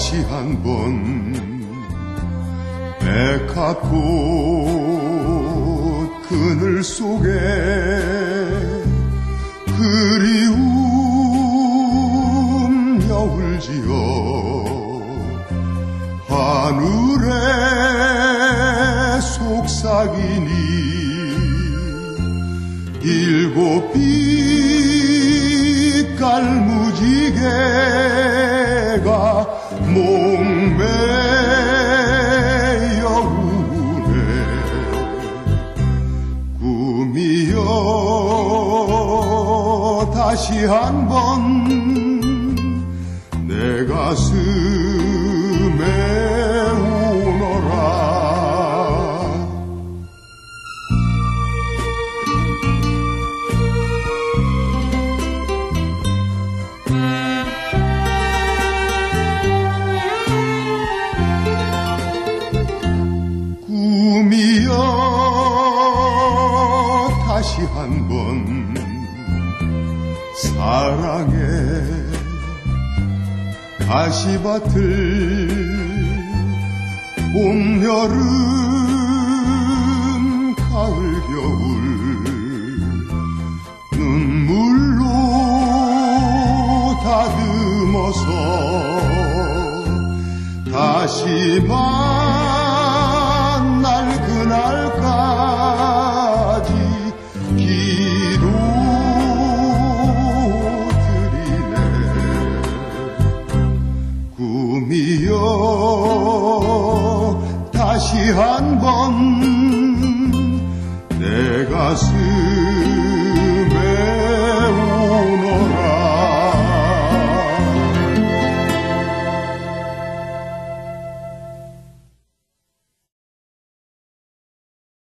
다시 한번 백합꽃 그늘 속에 그리움 여울지어 하늘에 속삭이니 일곱 빛깔 무지개가 목매여 우네 꿈이여 다시 한번 내 가슴 다시 한 번 사랑의 가시밭을 봄, 여름, 가을, 겨울 눈물로 다듬어서 다시 만 다시 한번 내 가슴